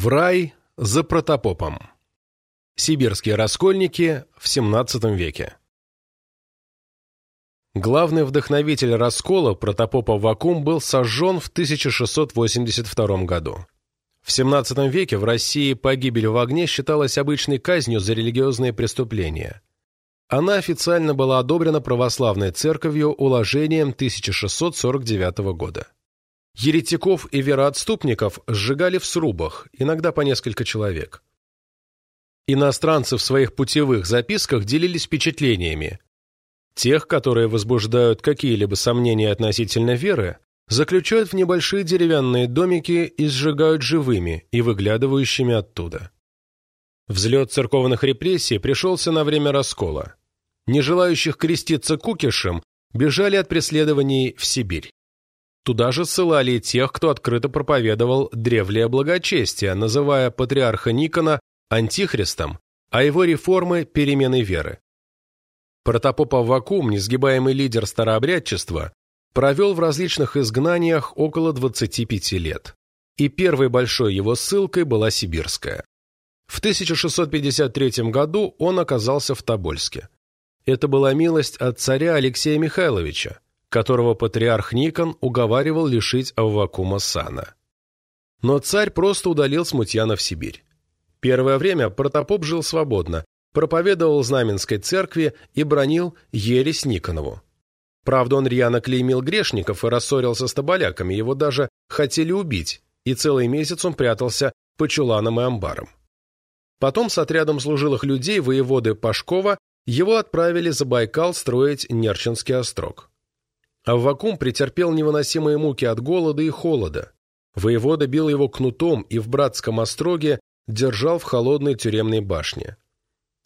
В рай за протопопом. Сибирские раскольники в XVII веке. Главный вдохновитель раскола протопопа Вакум был сожжен в 1682 году. В XVII веке в России погибель в огне считалась обычной казнью за религиозные преступления. Она официально была одобрена православной церковью уложением 1649 года. Еретиков и вероотступников сжигали в срубах, иногда по несколько человек. Иностранцы в своих путевых записках делились впечатлениями. Тех, которые возбуждают какие-либо сомнения относительно веры, заключают в небольшие деревянные домики и сжигают живыми и выглядывающими оттуда. Взлет церковных репрессий пришелся на время раскола. Не желающих креститься кукишем бежали от преследований в Сибирь. Туда же ссылали тех, кто открыто проповедовал древлее благочестие, называя патриарха Никона антихристом, а его реформы – переменой веры. Протопоп Аввакум, несгибаемый лидер старообрядчества, провел в различных изгнаниях около 25 лет. И первой большой его ссылкой была сибирская. В 1653 году он оказался в Тобольске. Это была милость от царя Алексея Михайловича, которого патриарх Никон уговаривал лишить Аввакума сана. Но царь просто удалил Смутьяна в Сибирь. Первое время протопоп жил свободно, проповедовал Знаменской церкви и бронил ересь Никонову. Правда, он рьяно клеймил грешников и рассорился с тоболяками, его даже хотели убить, и целый месяц он прятался по чуланам и амбарам. Потом с отрядом служилых людей воеводы Пашкова его отправили за Байкал строить Нерчинский острог. Аввакум претерпел невыносимые муки от голода и холода. Воевода бил его кнутом и в братском остроге держал в холодной тюремной башне.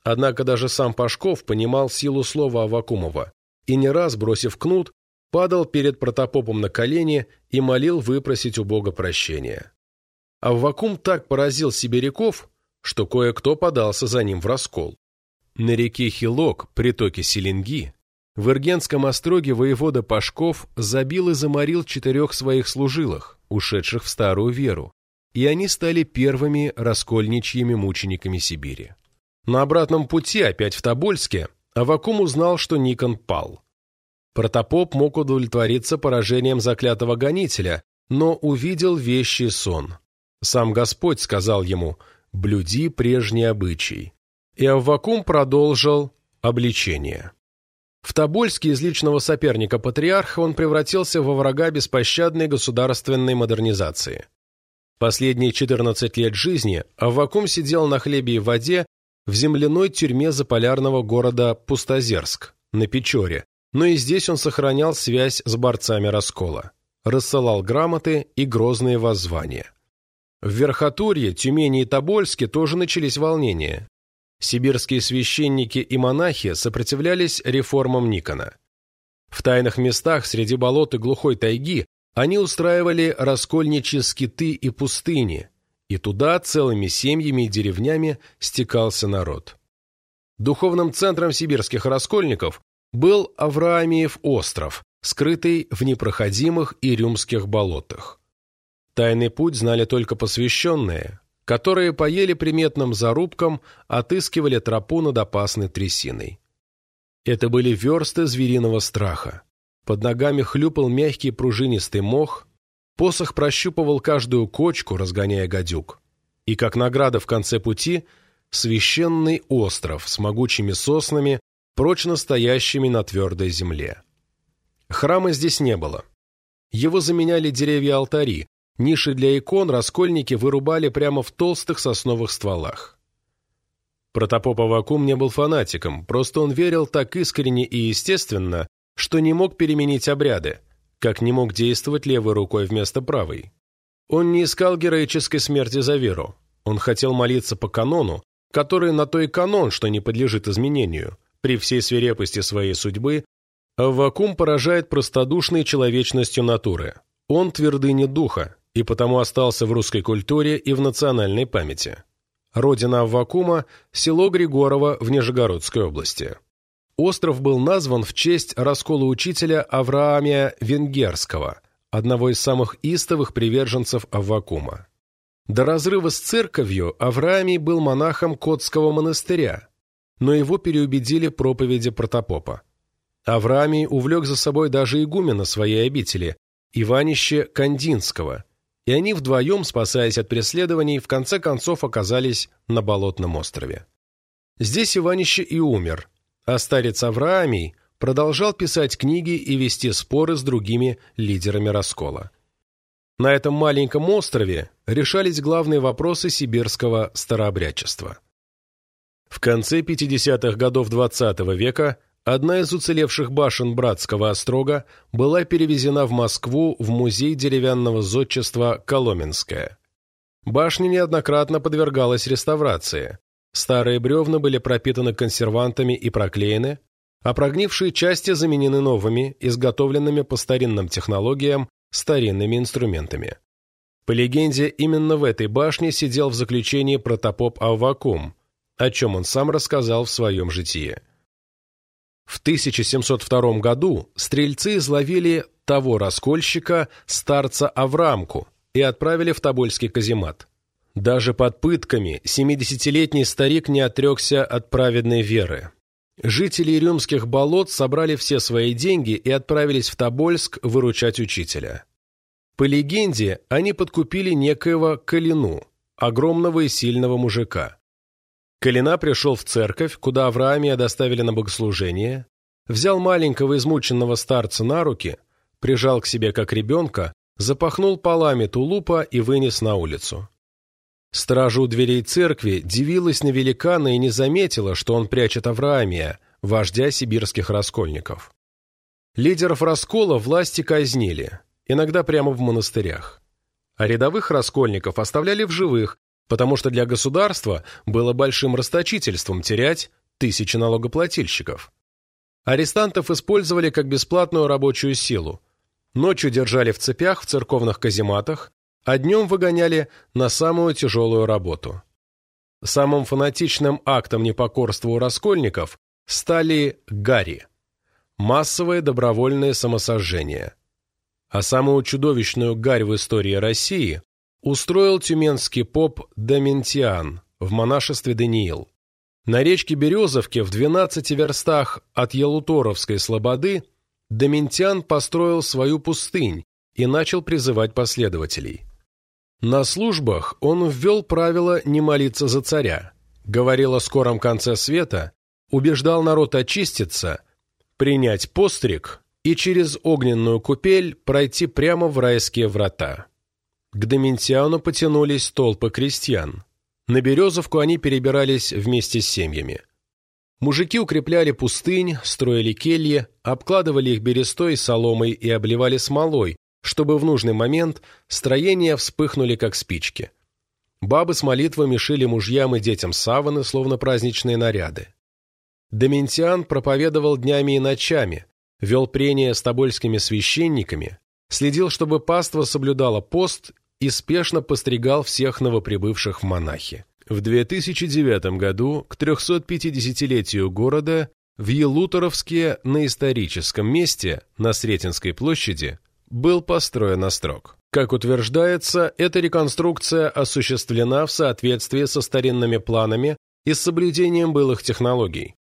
Однако даже сам Пашков понимал силу слова Аввакумова и не раз, бросив кнут, падал перед протопопом на колени и молил выпросить у Бога прощения. Аввакум так поразил сибиряков, что кое-кто подался за ним в раскол. На реке Хилок, притоке Селенги, в Иргенском остроге воевода Пашков забил и заморил четырех своих служилых, ушедших в старую веру, и они стали первыми раскольничьими мучениками Сибири. На обратном пути, опять в Тобольске, Авакум узнал, что Никон пал. Протопоп мог удовлетвориться поражением заклятого гонителя, но увидел вещий сон. Сам Господь сказал ему «блюди прежний обычай». И Аввакум продолжил обличение. В Тобольске из личного соперника патриарха он превратился во врага беспощадной государственной модернизации. Последние 14 лет жизни Аввакум сидел на хлебе и воде в земляной тюрьме заполярного города Пустозерск, на Печоре, но и здесь он сохранял связь с борцами раскола, рассылал грамоты и грозные воззвания. В Верхотурье, Тюмени и Тобольске тоже начались волнения. Сибирские священники и монахи сопротивлялись реформам Никона. В тайных местах среди болот и глухой тайги они устраивали раскольничьи скиты и пустыни, и туда целыми семьями и деревнями стекался народ. Духовным центром сибирских раскольников был Авраамиев остров, скрытый в непроходимых ирюмских болотах. Тайный путь знали только посвященные, которые по еле приметным зарубкам отыскивали тропу над опасной трясиной. Это были версты звериного страха. Под ногами хлюпал мягкий пружинистый мох, посох прощупывал каждую кочку, разгоняя гадюк. И как награда в конце пути — священный остров с могучими соснами, прочно стоящими на твердой земле. Храма здесь не было. Его заменяли деревья-алтари, Ниши для икон раскольники вырубали прямо в толстых сосновых стволах. Протопоп Авакум не был фанатиком, просто он верил так искренне и естественно, что не мог переменить обряды, как не мог действовать левой рукой вместо правой. Он не искал героической смерти за веру. Он хотел молиться по канону, который на то и канон, что не подлежит изменению. При всей свирепости своей судьбы Аввакум поражает простодушной человечностью натуры. Он твердыня духа, и потому остался в русской культуре и в национальной памяти. Родина Аввакума – село Григорово в Нижегородской области. Остров был назван в честь раскола учителя Авраамия Венгерского, одного из самых истовых приверженцев Аввакума. До разрыва с церковью Авраамий был монахом Котского монастыря, но его переубедили проповеди протопопа. Авраамий увлек за собой даже игумена своей обители, Иванище Кандинского, и они вдвоем, спасаясь от преследований, в конце концов оказались на Болотном острове. Здесь Иванище и умер, а старец Авраамий продолжал писать книги и вести споры с другими лидерами раскола. На этом маленьком острове решались главные вопросы сибирского старообрядчества. В конце 50-х годов XX -го века одна из уцелевших башен Братского острога была перевезена в Москву в музей деревянного зодчества Коломенское. Башня неоднократно подвергалась реставрации. Старые бревна были пропитаны консервантами и проклеены, а прогнившие части заменены новыми, изготовленными по старинным технологиям, старинными инструментами. По легенде, именно в этой башне сидел в заключении протопоп Аввакум, о чем он сам рассказал в своем житии. В 1702 году стрельцы изловили того раскольщика, старца Аврамку, и отправили в Тобольский каземат. Даже под пытками 70-летний старик не отрекся от праведной веры. Жители Рюмских болот собрали все свои деньги и отправились в Тобольск выручать учителя. По легенде, они подкупили некоего Калину, огромного и сильного мужика. Калина пришел в церковь, куда Авраамия доставили на богослужение, взял маленького измученного старца на руки, прижал к себе как ребенка, запахнул полами тулупа и вынес на улицу. Стража у дверей церкви дивилась на великана и не заметила, что он прячет Авраамия, вождя сибирских раскольников. Лидеров раскола власти казнили, иногда прямо в монастырях. А рядовых раскольников оставляли в живых, потому что для государства было большим расточительством терять тысячи налогоплательщиков. Арестантов использовали как бесплатную рабочую силу. Ночью держали в цепях в церковных казематах, а днем выгоняли на самую тяжелую работу. Самым фанатичным актом непокорства у раскольников стали гари – массовое добровольное самосожжение. А самую чудовищную гарь в истории России устроил тюменский поп Доментиан в монашестве Даниил. На речке Березовке в 12 верстах от Ялуторовской слободы Доментиан построил свою пустынь и начал призывать последователей. На службах он ввел правило не молиться за царя, говорил о скором конце света, убеждал народ очиститься, принять постриг и через огненную купель пройти прямо в райские врата. К Доментиану потянулись толпы крестьян. На Березовку они перебирались вместе с семьями. Мужики укрепляли пустынь, строили кельи, обкладывали их берестой, соломой и обливали смолой, чтобы в нужный момент строения вспыхнули, как спички. Бабы с молитвами шили мужьям и детям саваны, словно праздничные наряды. Доментиан проповедовал днями и ночами, вел прения с тобольскими священниками, следил, чтобы паства соблюдала пост и спешно постригал всех новоприбывших в монахи. В 2009 году, к 350-летию города, в Елуторовске на историческом месте, на Сретенской площади, был построен острог. Как утверждается, эта реконструкция осуществлена в соответствии со старинными планами и с соблюдением былых технологий.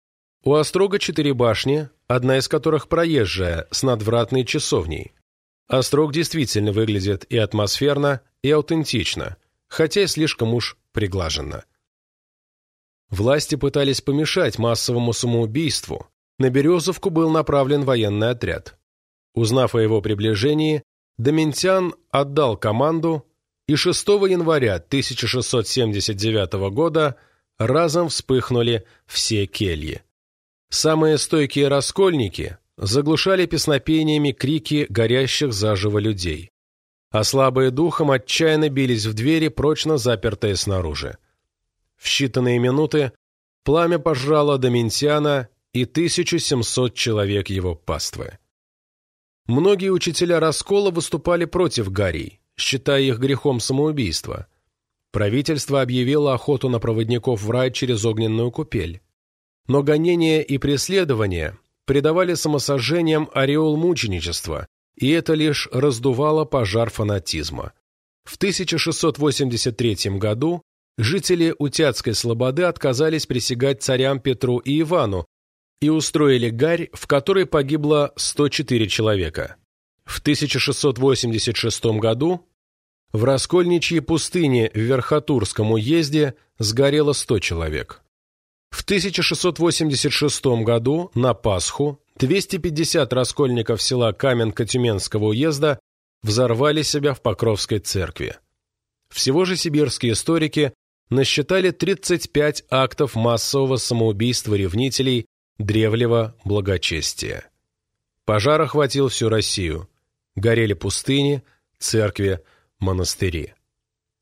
У острога четыре башни, одна из которых проезжая, с надвратной часовней. Острог действительно выглядит и атмосферно, и аутентично, хотя и слишком уж приглаженно. Власти пытались помешать массовому самоубийству. На Березовку был направлен военный отряд. Узнав о его приближении, Доментян отдал команду, и 6 января 1679 года разом вспыхнули все кельи. Самые стойкие раскольники заглушали песнопениями крики горящих заживо людей, а слабые духом отчаянно бились в двери, прочно запертые снаружи. В считанные минуты пламя пожрало Доментиана и 1700 человек его паствы. Многие учителя раскола выступали против Гарий, считая их грехом самоубийства. Правительство объявило охоту на проводников в рай через огненную купель. Но гонения и преследования придавали самосожжениям ореол мученичества, и это лишь раздувало пожар фанатизма. В 1683 году жители Утятской слободы отказались присягать царям Петру и Ивану и устроили гарь, в которой погибло 104 человека. В 1686 году в Раскольничьей пустыне в Верхотурском уезде сгорело 100 человек. В 1686 году на Пасху 250 раскольников села Каменка-Тюменского уезда взорвали себя в Покровской церкви. Всего же сибирские историки насчитали 35 актов массового самоубийства ревнителей древнего благочестия. Пожар охватил всю Россию. Горели пустыни, церкви, монастыри.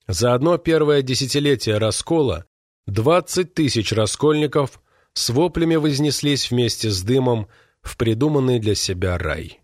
За одно первое десятилетие раскола 20 тысяч раскольников с воплями вознеслись вместе с дымом в придуманный для себя рай.